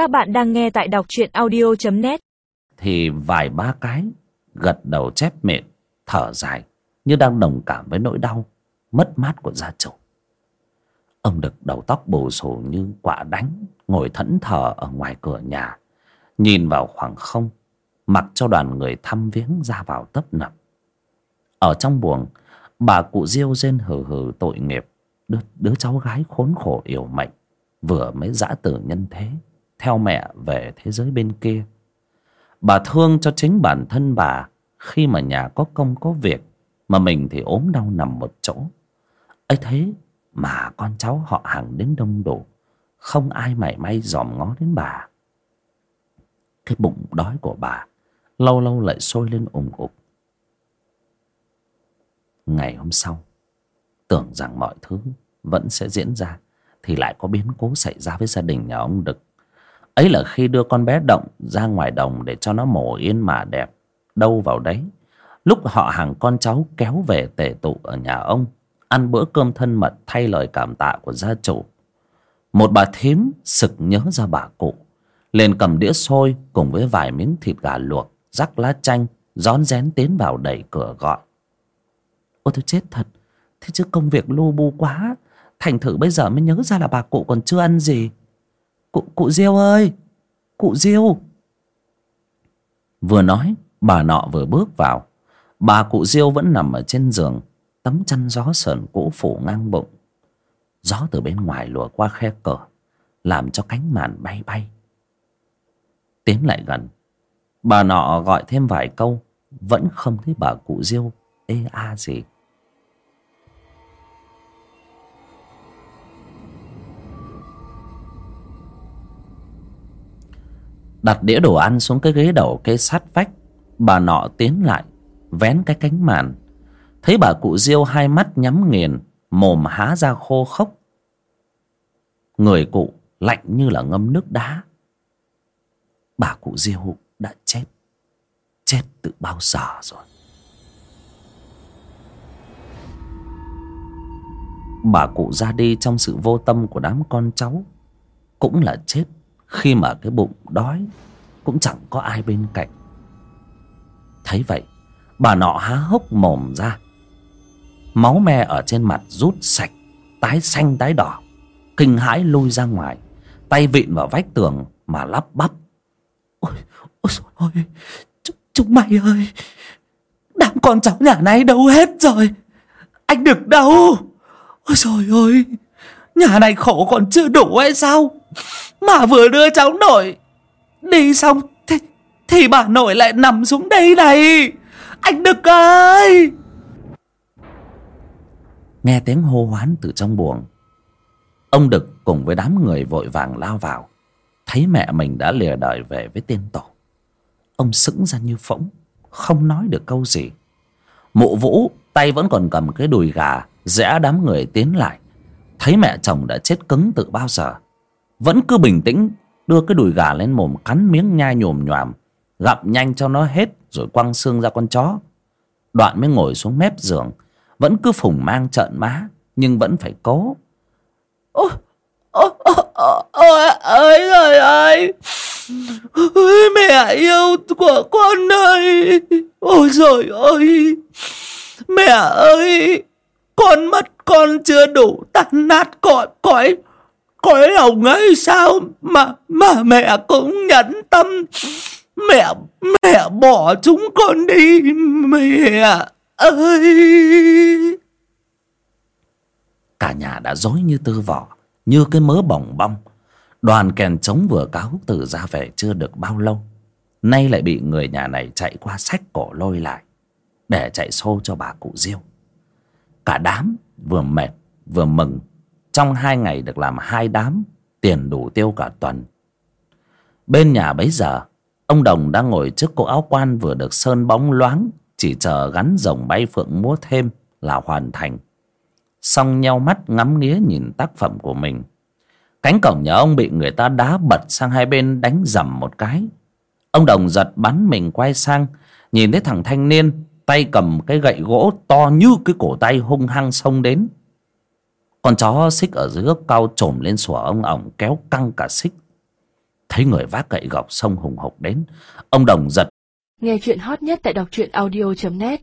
Các bạn đang nghe tại đọc truyện audio.net Thì vài ba cái Gật đầu chép miệng Thở dài Như đang đồng cảm với nỗi đau Mất mát của gia chủ. Ông đực đầu tóc bù xù như quả đánh Ngồi thẫn thờ ở ngoài cửa nhà Nhìn vào khoảng không Mặc cho đoàn người thăm viếng ra vào tấp nập. Ở trong buồng Bà cụ Diêu rên hừ hừ tội nghiệp đứa, đứa cháu gái khốn khổ yểu mệnh Vừa mới dã tử nhân thế. Theo mẹ về thế giới bên kia. Bà thương cho chính bản thân bà Khi mà nhà có công có việc, Mà mình thì ốm đau nằm một chỗ. Ấy thế mà con cháu họ hàng đến đông đủ, Không ai mảy may dòm ngó đến bà. Cái bụng đói của bà Lâu lâu lại sôi lên ủng ục Ngày hôm sau, Tưởng rằng mọi thứ vẫn sẽ diễn ra Thì lại có biến cố xảy ra với gia đình nhà ông Đực. Ấy là khi đưa con bé Động ra ngoài đồng Để cho nó mổ yên mà đẹp, Đâu vào đấy. Lúc họ hàng con cháu kéo về tề tụ ở nhà ông, Ăn bữa cơm thân mật thay lời cảm tạ của gia chủ. Một bà thím sực nhớ ra bà cụ, liền cầm đĩa xôi cùng với vài miếng thịt gà luộc, rắc lá chanh, rón rén tiến vào đẩy cửa gọi. Ôi tôi chết thật, thế chứ công việc lu bu quá, thành thử bây giờ mới nhớ ra là bà cụ còn chưa ăn gì cụ cụ diêu ơi, cụ diêu. Vừa nói, bà nọ vừa bước vào. Bà cụ diêu vẫn nằm ở trên giường, tấm chăn gió sờn cũ phủ ngang bụng. Gió từ bên ngoài lùa qua khe cửa, làm cho cánh màn bay bay. Tiến lại gần, bà nọ gọi thêm vài câu, vẫn không thấy bà cụ diêu ê a gì. Đặt đĩa đồ ăn xuống cái ghế đầu cây sát vách. Bà nọ tiến lại, vén cái cánh màn. Thấy bà cụ diêu hai mắt nhắm nghiền, mồm há ra khô khốc. Người cụ lạnh như là ngâm nước đá. Bà cụ diêu đã chết. Chết từ bao giờ rồi? Bà cụ ra đi trong sự vô tâm của đám con cháu cũng là chết khi mà cái bụng đói cũng chẳng có ai bên cạnh. Thấy vậy bà nọ há hốc mồm ra. Máu me ở trên mặt rút sạch tái xanh tái đỏ kinh hãi lui ra ngoài tay vịn vào vách tường mà lắp bắp. Ôi ôi ôi chúng, chúng mày ơi đám con cháu nhà này đâu hết rồi anh được đâu ôi trời ơi nhà này khổ còn chưa đủ hay sao? Mà vừa đưa cháu nội đi xong thì, thì bà nội lại nằm xuống đây này. Anh đực ơi! Nghe tiếng hô hoán từ trong buồng ông đực cùng với đám người vội vàng lao vào. Thấy mẹ mình đã lìa đời về với tiên tổ. Ông sững ra như phỗng không nói được câu gì. Mụ vũ tay vẫn còn cầm cái đùi gà rẽ đám người tiến lại thấy mẹ chồng đã chết cứng từ bao giờ, vẫn cứ bình tĩnh, đưa cái đùi gà lên mồm cắn miếng nhai nhồm nhoàm gặm nhanh cho nó hết rồi quăng xương ra con chó. Đoạn mới ngồi xuống mép giường, vẫn cứ phùng mang trợn má, nhưng vẫn phải cố. Ôi ôi ôi ơi trời ơi ôi, mẹ yêu của con ơi, ôi trời ơi, mẹ ơi con mất con chưa đủ tan nát cõi cõi cõi lòng ấy sao mà mà mẹ cũng nhẫn tâm. Mẹ mẹ bỏ chúng con đi, mẹ ơi. Cả nhà đã rối như tư vỏ như cái mớ bỏng bong. Đoàn kèn trống vừa cáo từ ra về chưa được bao lâu. Nay lại bị người nhà này chạy qua sách cổ lôi lại, để chạy xô cho bà cụ diêu cả đám vừa mệt, vừa mừng. Trong hai ngày được làm hai đám, tiền đủ tiêu cả tuần. Bên nhà bấy giờ, ông đồng đang ngồi trước cỗ áo quan vừa được sơn bóng loáng, chỉ chờ gắn rồng bay phượng múa thêm là hoàn thành. Xong nhau mắt ngắm nghía nhìn tác phẩm của mình. Cánh cổng nhà ông bị người ta đá bật sang hai bên đánh dầm một cái. Ông đồng giật bắn mình quay sang, nhìn thấy thằng thanh niên tay cầm cái gậy gỗ to như cái cổ tay hung hăng xông đến. Con chó xích ở dưới gốc cao trồm lên sủa ông ổng, kéo căng cả xích. Thấy người vác gậy gọc xông hùng hục đến, ông đồng giật. Nghe chuyện hot nhất tại đọc truyện audio.net